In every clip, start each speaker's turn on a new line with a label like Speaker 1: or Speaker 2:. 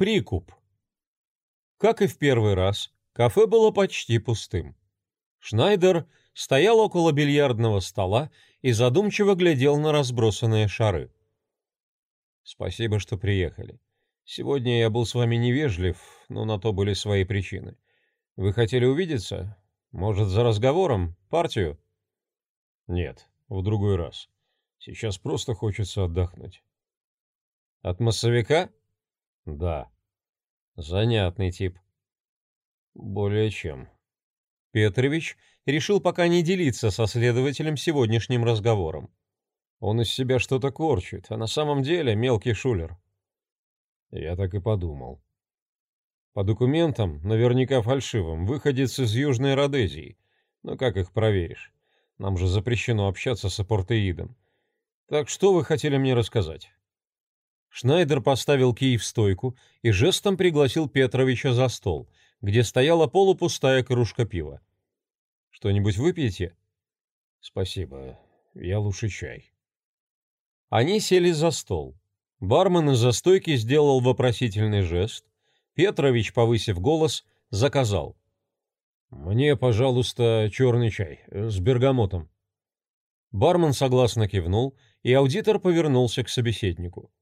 Speaker 1: Прикуп. Как и в первый раз, кафе было почти пустым. Шнайдер стоял около бильярдного стола и задумчиво глядел на разбросанные шары. «Спасибо, что приехали. Сегодня я был с вами невежлив, но на то были свои причины. Вы хотели увидеться? Может, за разговором? Партию?» «Нет, в другой раз. Сейчас просто хочется отдохнуть». «От массовика?» «Да». «Занятный тип». «Более чем». Петрович решил пока не делиться со следователем сегодняшним разговором. Он из себя что-то корчит, а на самом деле мелкий шулер. Я так и подумал. По документам, наверняка фальшивым, выходец из Южной Родезии. Но как их проверишь? Нам же запрещено общаться с апортеидом. Так что вы хотели мне рассказать? Шнайдер поставил кий в стойку и жестом пригласил Петровича за стол, где стояла полупустая кружка пива. Что-нибудь выпьете? Спасибо. Я лучше чай. Они сели за стол. Бармен из-за стойки сделал вопросительный жест. Петрович, повысив голос, заказал. «Мне, пожалуйста, черный чай с бергамотом». Бармен согласно кивнул, и аудитор повернулся к собеседнику.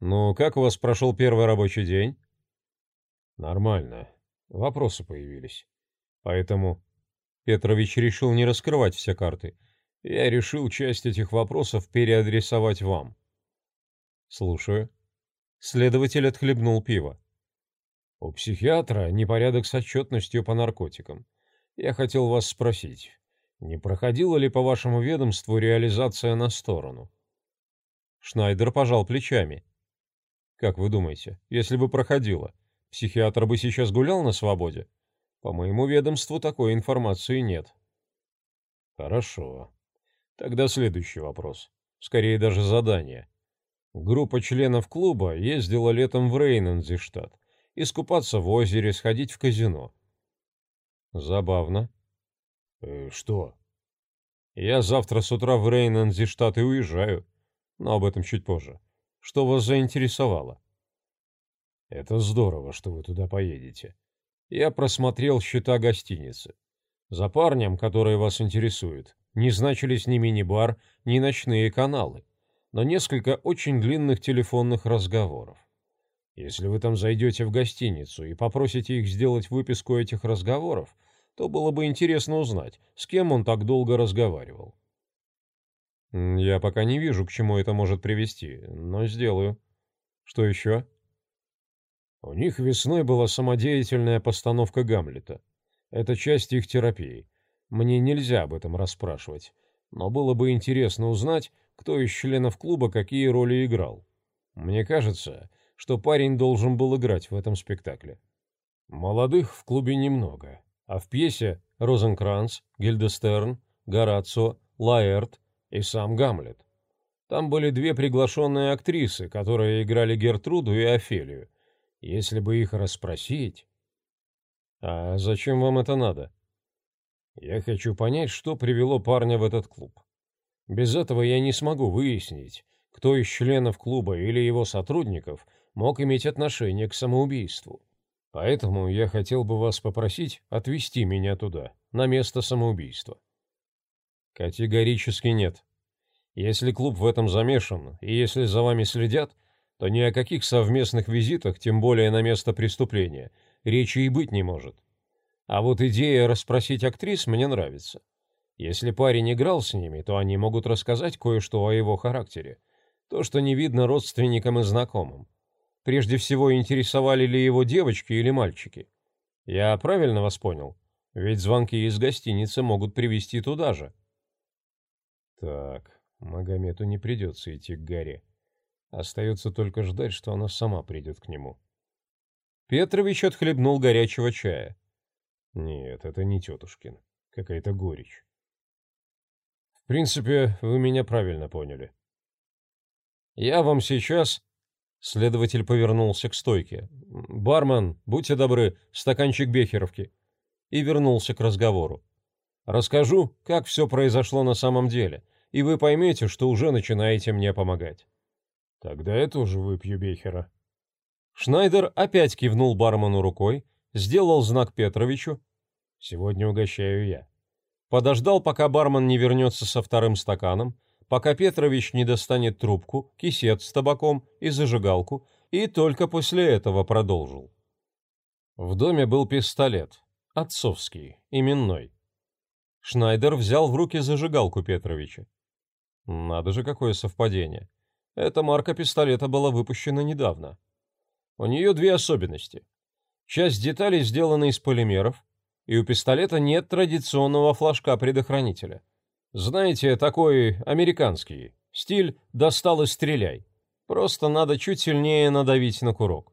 Speaker 1: «Ну, как у вас прошел первый рабочий день?» «Нормально. Вопросы появились. Поэтому Петрович решил не раскрывать все карты. Я решил часть этих вопросов переадресовать вам. Слушаю. Следователь отхлебнул пиво. У психиатра непорядок с отчетностью по наркотикам. Я хотел вас спросить, не проходила ли по вашему ведомству реализация на сторону? Шнайдер пожал плечами. Как вы думаете, если бы проходила, психиатр бы сейчас гулял на свободе? По моему ведомству такой информации нет. Хорошо. Тогда следующий вопрос. Скорее даже задание. Группа членов клуба ездила летом в Рейнензиштадт. Искупаться в озере, сходить в казино. Забавно. Э, что? Я завтра с утра в Рейнензиштадт и уезжаю. Но об этом чуть позже. Что вас заинтересовало? Это здорово, что вы туда поедете. Я просмотрел счета гостиницы. За парнем, который вас интересует, не значились ни мини-бар, ни ночные каналы, но несколько очень длинных телефонных разговоров. Если вы там зайдете в гостиницу и попросите их сделать выписку этих разговоров, то было бы интересно узнать, с кем он так долго разговаривал. Я пока не вижу, к чему это может привести, но сделаю. Что еще? У них весной была самодеятельная постановка Гамлета. Это часть их терапии. Мне нельзя об этом расспрашивать, но было бы интересно узнать, кто из членов клуба какие роли играл. Мне кажется, что парень должен был играть в этом спектакле. Молодых в клубе немного, а в пьесе Розенкранц, Гильдестерн, Горацио, Лаэрт и сам Гамлет. Там были две приглашенные актрисы, которые играли Гертруду и Офелию, если бы их расспросить... А зачем вам это надо? Я хочу понять, что привело парня в этот клуб. Без этого я не смогу выяснить, кто из членов клуба или его сотрудников мог иметь отношение к самоубийству. Поэтому я хотел бы вас попросить отвезти меня туда, на место самоубийства. Категорически нет. Если клуб в этом замешан, и если за вами следят, то ни о каких совместных визитах, тем более на место преступления, речи и быть не может. А вот идея расспросить актрис мне нравится. Если парень играл с ними, то они могут рассказать кое-что о его характере. То, что не видно родственникам и знакомым. Прежде всего, интересовали ли его девочки или мальчики. Я правильно вас понял? Ведь звонки из гостиницы могут привести туда же. Так, Магомету не придется идти к горе. Остается только ждать, что она сама придет к нему. Петрович отхлебнул горячего чая. Нет, это не тетушкин. Какая-то горечь. В принципе, вы меня правильно поняли. Я вам сейчас... Следователь повернулся к стойке. «Бармен, будьте добры, стаканчик бехеровки». И вернулся к разговору. «Расскажу, как все произошло на самом деле, и вы поймете, что уже начинаете мне помогать». Тогда я тоже выпью Бехера. Шнайдер опять кивнул бармену рукой, сделал знак Петровичу. «Сегодня угощаю я». Подождал, пока бармен не вернется со вторым стаканом, пока Петрович не достанет трубку, кисет с табаком и зажигалку, и только после этого продолжил. В доме был пистолет, отцовский, именной. Шнайдер взял в руки зажигалку Петровича. Надо же, какое совпадение. Эта марка пистолета была выпущена недавно. У нее две особенности. Часть деталей сделана из полимеров, и у пистолета нет традиционного флажка-предохранителя. Знаете, такой американский. Стиль «достал и стреляй». Просто надо чуть сильнее надавить на курок.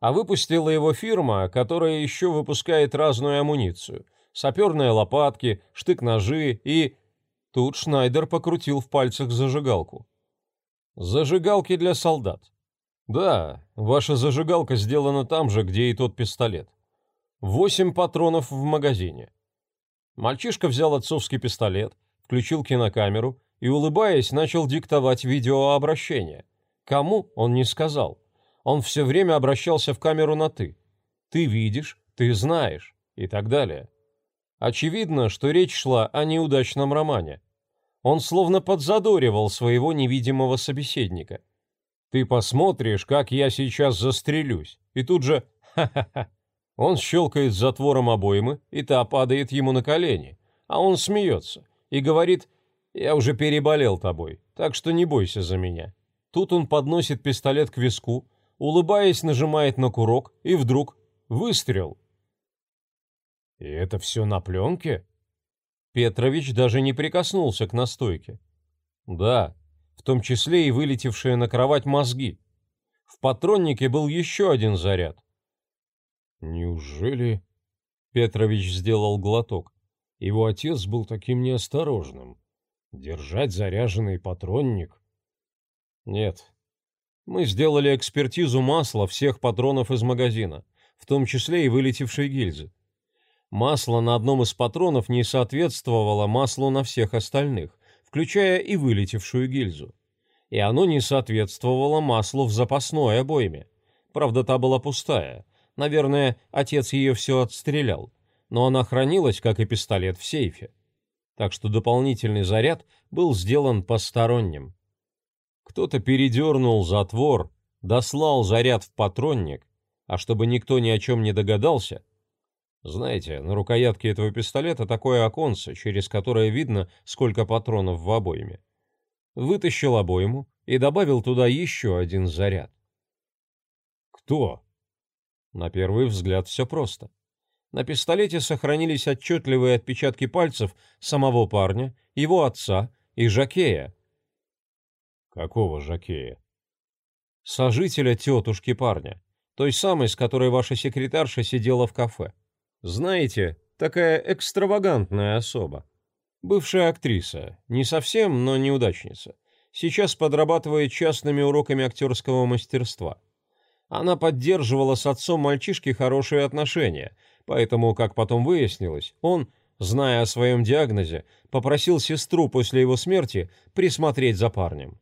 Speaker 1: А выпустила его фирма, которая еще выпускает разную амуницию. Саперные лопатки, штык-ножи и... Тут Шнайдер покрутил в пальцах зажигалку. Зажигалки для солдат. Да, ваша зажигалка сделана там же, где и тот пистолет. Восемь патронов в магазине. Мальчишка взял отцовский пистолет, включил кинокамеру и, улыбаясь, начал диктовать видеообращение. Кому, он не сказал. Он все время обращался в камеру на «ты». «Ты видишь», «ты знаешь» и так далее. Очевидно, что речь шла о неудачном романе. Он словно подзадоривал своего невидимого собеседника. Ты посмотришь, как я сейчас застрелюсь. И тут же ха-ха-ха. Он щелкает затвором обоймы, и та падает ему на колени. А он смеется и говорит, я уже переболел тобой, так что не бойся за меня. Тут он подносит пистолет к виску, улыбаясь, нажимает на курок, и вдруг выстрел. И это все на пленке? Петрович даже не прикоснулся к настойке. Да, в том числе и вылетевшие на кровать мозги. В патроннике был еще один заряд. Неужели... Петрович сделал глоток. Его отец был таким неосторожным. Держать заряженный патронник? Нет. Мы сделали экспертизу масла всех патронов из магазина, в том числе и вылетевшей гильзы. Масло на одном из патронов не соответствовало маслу на всех остальных, включая и вылетевшую гильзу. И оно не соответствовало маслу в запасной обойме. Правда, та была пустая. Наверное, отец ее все отстрелял. Но она хранилась, как и пистолет, в сейфе. Так что дополнительный заряд был сделан посторонним. Кто-то передернул затвор, дослал заряд в патронник, а чтобы никто ни о чем не догадался, знаете, на рукоятке этого пистолета такое оконце, через которое видно, сколько патронов в обойме. Вытащил обойму и добавил туда еще один заряд. Кто? На первый взгляд все просто. На пистолете сохранились отчетливые отпечатки пальцев самого парня, его отца и Жакея. Какого Жакея? Сожителя тетушки парня, той самой, с которой ваша секретарша сидела в кафе. Знаете, такая экстравагантная особа. Бывшая актриса, не совсем, но неудачница. Сейчас подрабатывает частными уроками актерского мастерства. Она поддерживала с отцом мальчишки хорошие отношения, поэтому, как потом выяснилось, он, зная о своем диагнозе, попросил сестру после его смерти присмотреть за парнем.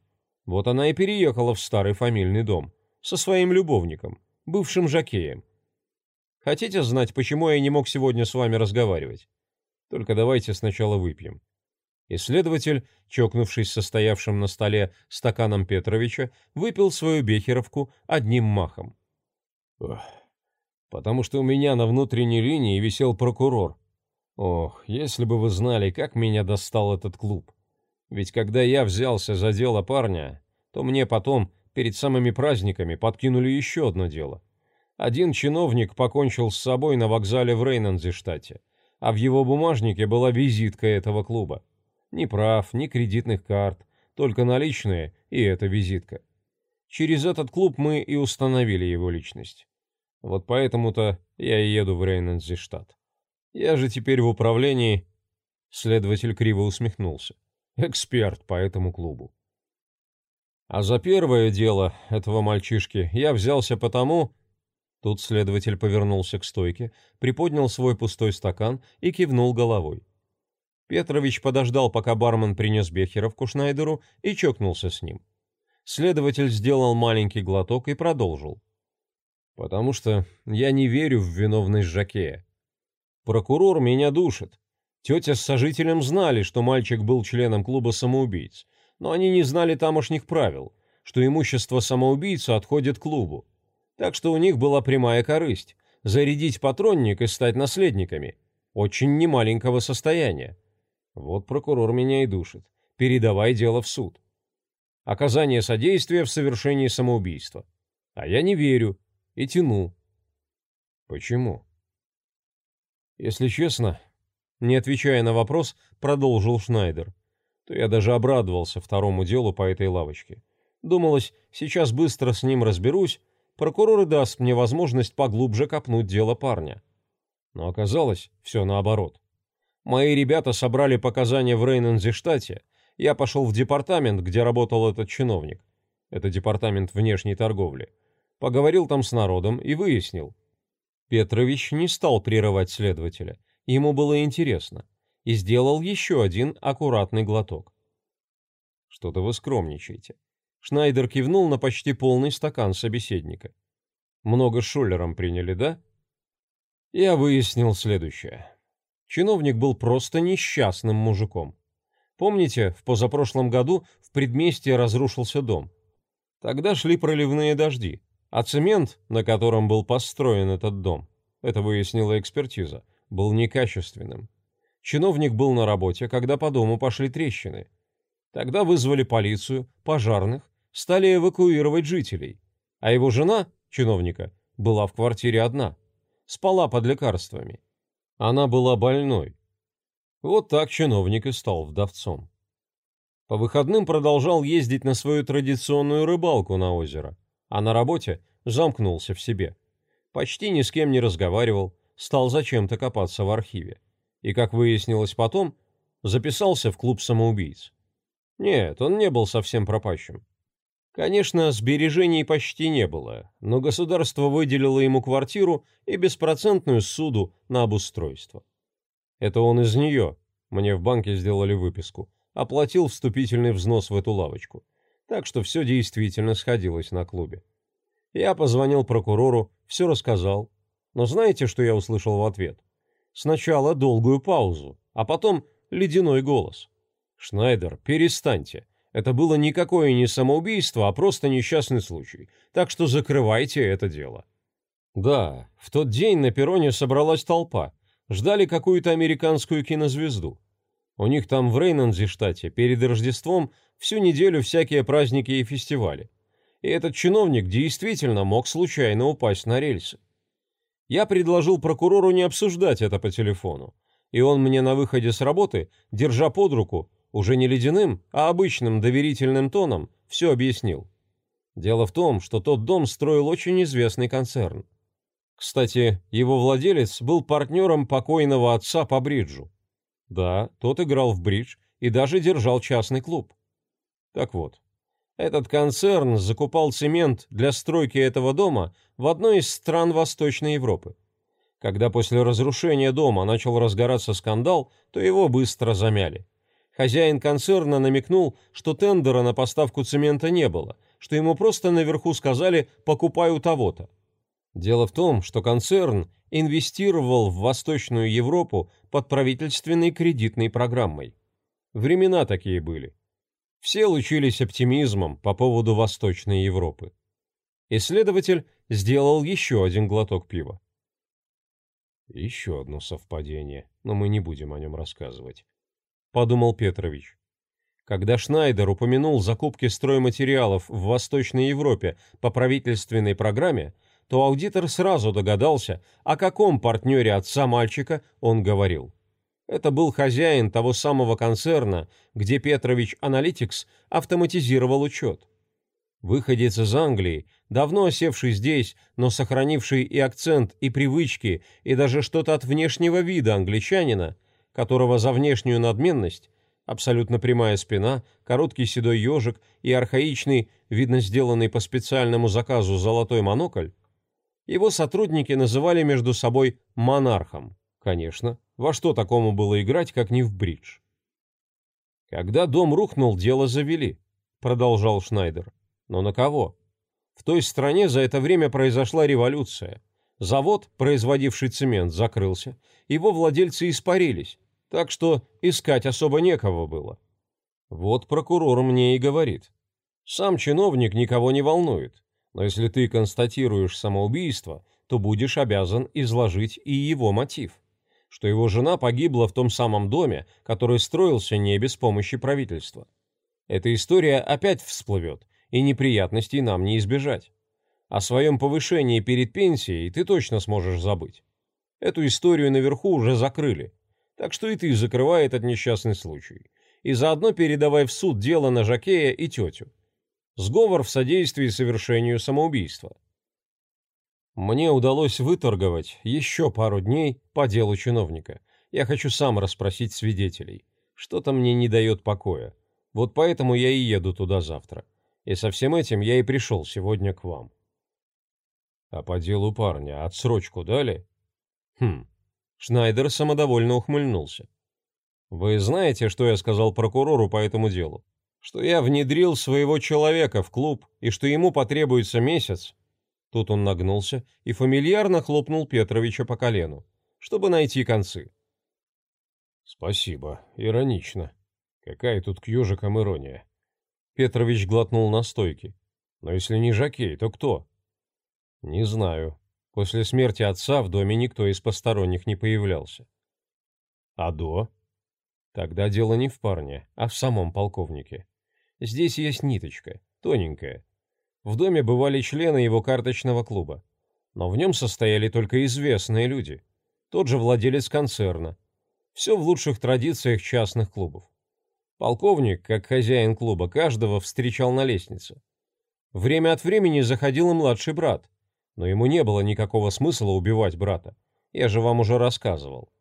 Speaker 1: Вот она и переехала в старый фамильный дом со своим любовником, бывшим жакеем, Хотите знать, почему я не мог сегодня с вами разговаривать? Только давайте сначала выпьем. Исследователь, чокнувшись со стоявшим на столе стаканом Петровича, выпил свою бехеровку одним махом. Ох, потому что у меня на внутренней линии висел прокурор. Ох, если бы вы знали, как меня достал этот клуб. Ведь когда я взялся за дело парня, то мне потом, перед самыми праздниками, подкинули еще одно дело. Один чиновник покончил с собой на вокзале в Рейнанзе-штате, а в его бумажнике была визитка этого клуба. Ни прав, ни кредитных карт, только наличные и эта визитка. Через этот клуб мы и установили его личность. Вот поэтому-то я и еду в Рейнанзе-штат. Я же теперь в управлении... Следователь криво усмехнулся. Эксперт по этому клубу. А за первое дело этого мальчишки я взялся потому, Тут следователь повернулся к стойке, приподнял свой пустой стакан и кивнул головой. Петрович подождал, пока бармен принес Бехеровку Шнайдеру и чокнулся с ним. Следователь сделал маленький глоток и продолжил. Потому что я не верю в виновность Жакея. Прокурор меня душит. Тетя с сожителем знали, что мальчик был членом клуба самоубийц, но они не знали тамошних правил, что имущество самоубийцы отходит клубу. Так что у них была прямая корысть – зарядить патронник и стать наследниками. Очень немаленького состояния. Вот прокурор меня и душит. Передавай дело в суд. Оказание содействия в совершении самоубийства. А я не верю и тяну. Почему? Если честно, не отвечая на вопрос, продолжил Шнайдер, то я даже обрадовался второму делу по этой лавочке. Думалось, сейчас быстро с ним разберусь, прокурор и даст мне возможность поглубже копнуть дело парня. Но оказалось все наоборот. Мои ребята собрали показания в Рейнензе-штате, я пошел в департамент, где работал этот чиновник. Это департамент внешней торговли. Поговорил там с народом и выяснил. Петрович не стал прерывать следователя. Ему было интересно. И сделал еще один аккуратный глоток. Что-то вы скромничаете. Шнайдер кивнул на почти полный стакан собеседника. Много шулером приняли, да? Я выяснил следующее. Чиновник был просто несчастным мужиком. Помните, в позапрошлом году в предместье разрушился дом? Тогда шли проливные дожди, а цемент, на котором был построен этот дом, это выяснила экспертиза, был некачественным. Чиновник был на работе, когда по дому пошли трещины. Тогда вызвали полицию, пожарных, стали эвакуировать жителей. А его жена, чиновника, была в квартире одна. Спала под лекарствами. Она была больной. Вот так чиновник и стал вдовцом. По выходным продолжал ездить на свою традиционную рыбалку на озеро, а на работе замкнулся в себе. Почти ни с кем не разговаривал, стал зачем-то копаться в архиве. И, как выяснилось потом, записался в клуб самоубийц. Нет, он не был совсем пропащим. Конечно, сбережений почти не было, но государство выделило ему квартиру и беспроцентную суду на обустройство. Это он из нее, мне в банке сделали выписку, оплатил вступительный взнос в эту лавочку. Так что все действительно сходилось на клубе. Я позвонил прокурору, все рассказал. Но знаете, что я услышал в ответ? Сначала долгую паузу, а потом ледяной голос. «Шнайдер, перестаньте. Это было никакое не самоубийство, а просто несчастный случай. Так что закрывайте это дело». Да, в тот день на перроне собралась толпа. Ждали какую-то американскую кинозвезду. У них там в Рейнанзе штате перед Рождеством всю неделю всякие праздники и фестивали и этот чиновник действительно мог случайно упасть на рельсы. Я предложил прокурору не обсуждать это по телефону, и он мне на выходе с работы, держа под руку, уже не ледяным, а обычным доверительным тоном, все объяснил. Дело в том, что тот дом строил очень известный концерн. Кстати, его владелец был партнером покойного отца по бриджу. Да, тот играл в бридж и даже держал частный клуб. Так вот, этот концерн закупал цемент для стройки этого дома в одной из стран Восточной Европы. Когда после разрушения дома начал разгораться скандал, то его быстро замяли. Хозяин концерна намекнул, что тендера на поставку цемента не было, что ему просто наверху сказали «покупай у того-то». Дело в том, что концерн инвестировал в Восточную Европу под правительственной кредитной программой. Времена такие были. Все лучились оптимизмом по поводу Восточной Европы. Исследователь сделал еще один глоток пива. «Еще одно совпадение, но мы не будем о нем рассказывать», — подумал Петрович. Когда Шнайдер упомянул закупки стройматериалов в Восточной Европе по правительственной программе, то аудитор сразу догадался, о каком партнере отца мальчика он говорил. Это был хозяин того самого концерна, где Петрович Аналитикс автоматизировал учет. Выходец из Англии, давно осевший здесь, но сохранивший и акцент, и привычки, и даже что-то от внешнего вида англичанина, которого за внешнюю надменность, абсолютно прямая спина, короткий седой ежик и архаичный, видно сделанный по специальному заказу золотой монокль, его сотрудники называли между собой «монархом». Конечно, во что такому было играть, как не в бридж? Когда дом рухнул, дело завели, продолжал Шнайдер. Но на кого? В той стране за это время произошла революция. Завод, производивший цемент, закрылся, его владельцы испарились, так что искать особо некого было. Вот прокурор мне и говорит. Сам чиновник никого не волнует, но если ты констатируешь самоубийство, то будешь обязан изложить и его мотив, что его жена погибла в том самом доме, который строился не без помощи правительства. Эта история опять всплывет, и неприятностей нам не избежать. О своем повышении перед пенсией ты точно сможешь забыть. Эту историю наверху уже закрыли, так что и ты закрывай этот несчастный случай. И заодно передавай в суд дело на Жакея и тетю. Сговор в содействии совершению самоубийства. Мне удалось выторговать еще пару дней по делу чиновника. Я хочу сам расспросить свидетелей. Что-то мне не дает покоя. Вот поэтому я и еду туда завтра. И со всем этим я и пришел сегодня к вам. А по делу парня отсрочку дали? Хм. Шнайдер самодовольно ухмыльнулся. Вы знаете, что я сказал прокурору по этому делу? Что я внедрил своего человека в клуб и что ему потребуется месяц, Тут он нагнулся и фамильярно хлопнул Петровича по колену, чтобы найти концы. «Спасибо. Иронично. Какая тут к ежикам ирония?» Петрович глотнул на стойке. «Но если не Жакей, то кто?» «Не знаю. После смерти отца в доме никто из посторонних не появлялся». «А до?» «Тогда дело не в парне, а в самом полковнике. Здесь есть ниточка, тоненькая, в доме бывали члены его карточного клуба, но в нем состояли только известные люди. Тот же владелец концерна. Все в лучших традициях частных клубов. Полковник, как хозяин клуба, каждого встречал на лестнице. Время от времени заходил и младший брат, но ему не было никакого смысла убивать брата. Я же вам уже рассказывал.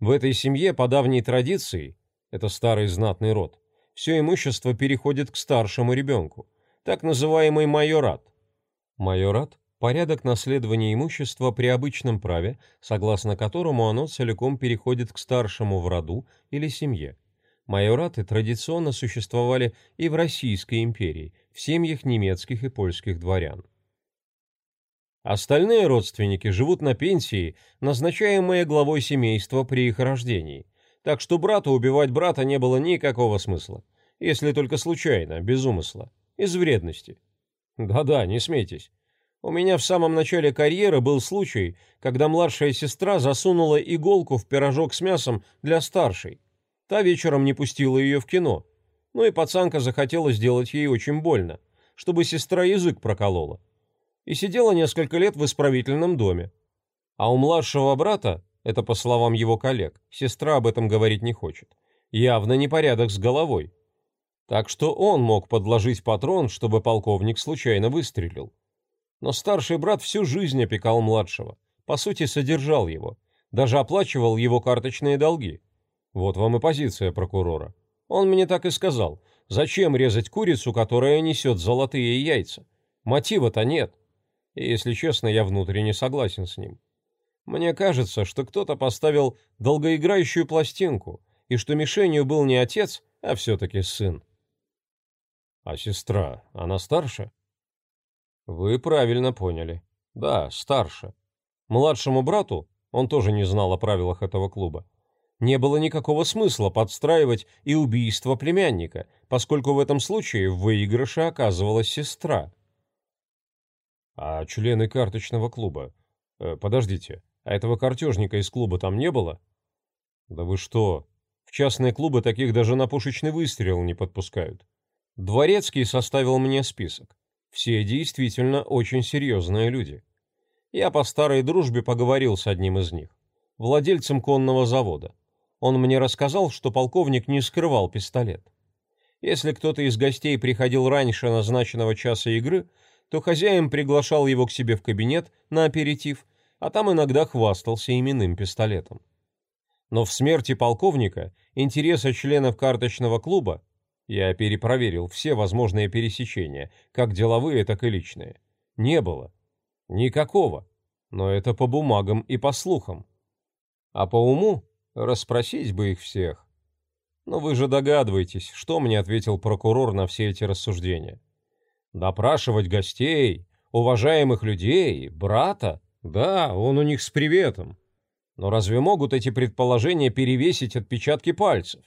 Speaker 1: В этой семье по давней традиции, это старый знатный род, все имущество переходит к старшему ребенку, так называемый майорат. Майорат – порядок наследования имущества при обычном праве, согласно которому оно целиком переходит к старшему в роду или семье. Майораты традиционно существовали и в Российской империи, в семьях немецких и польских дворян. Остальные родственники живут на пенсии, назначаемые главой семейства при их рождении, так что брату убивать брата не было никакого смысла, если только случайно, без умысла из вредности. Да-да, не смейтесь. У меня в самом начале карьеры был случай, когда младшая сестра засунула иголку в пирожок с мясом для старшей. Та вечером не пустила ее в кино. Ну и пацанка захотела сделать ей очень больно, чтобы сестра язык проколола. И сидела несколько лет в исправительном доме. А у младшего брата, это по словам его коллег, сестра об этом говорить не хочет, явно непорядок с головой. Так что он мог подложить патрон, чтобы полковник случайно выстрелил. Но старший брат всю жизнь опекал младшего, по сути содержал его, даже оплачивал его карточные долги. Вот вам и позиция прокурора. Он мне так и сказал, зачем резать курицу, которая несет золотые яйца? Мотива-то нет. И, если честно, я внутренне согласен с ним. Мне кажется, что кто-то поставил долгоиграющую пластинку, и что мишенью был не отец, а все-таки сын. А сестра, она старше? Вы правильно поняли. Да, старше. Младшему брату, он тоже не знал о правилах этого клуба, не было никакого смысла подстраивать и убийство племянника, поскольку в этом случае в выигрыше оказывалась сестра. А члены карточного клуба? Э, подождите, а этого картежника из клуба там не было? Да вы что? В частные клубы таких даже на пушечный выстрел не подпускают. Дворецкий составил мне список. Все действительно очень серьезные люди. Я по старой дружбе поговорил с одним из них, владельцем конного завода. Он мне рассказал, что полковник не скрывал пистолет. Если кто-то из гостей приходил раньше назначенного часа игры, то хозяин приглашал его к себе в кабинет на аперитив, а там иногда хвастался именным пистолетом. Но в смерти полковника интереса членов карточного клуба я перепроверил все возможные пересечения, как деловые, так и личные. Не было. Никакого. Но это по бумагам и по слухам. А по уму расспросить бы их всех. Но вы же догадываетесь, что мне ответил прокурор на все эти рассуждения. Допрашивать гостей, уважаемых людей, брата. Да, он у них с приветом. Но разве могут эти предположения перевесить отпечатки пальцев?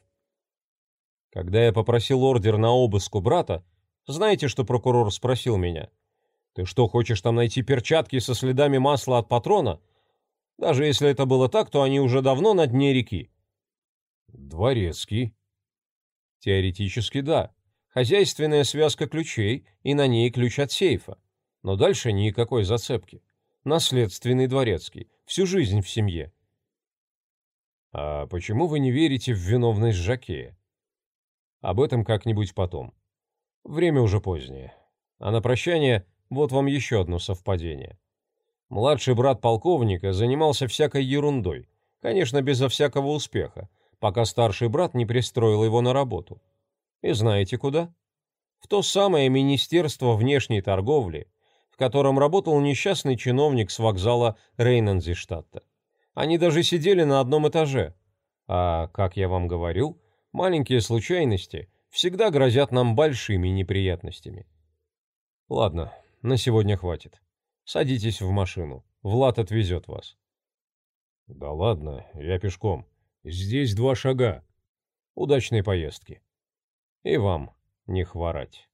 Speaker 1: Когда я попросил ордер на обыск у брата, знаете, что прокурор спросил меня? Ты что, хочешь там найти перчатки со следами масла от патрона? Даже если это было так, то они уже давно на дне реки. Дворецкий. Теоретически да. Хозяйственная связка ключей, и на ней ключ от сейфа. Но дальше никакой зацепки. Наследственный дворецкий. Всю жизнь в семье. А почему вы не верите в виновность Жакея? Об этом как-нибудь потом. Время уже позднее. А на прощание вот вам еще одно совпадение. Младший брат полковника занимался всякой ерундой, конечно, безо всякого успеха, пока старший брат не пристроил его на работу. И знаете куда? В то самое Министерство внешней торговли, в котором работал несчастный чиновник с вокзала Рейнанзиштадта. Они даже сидели на одном этаже. А, как я вам говорил, маленькие случайности всегда грозят нам большими неприятностями. Ладно, на сегодня хватит. Садитесь в машину. Влад отвезет вас. Да ладно, я пешком. Здесь два шага. Удачной поездки. И вам не хворать.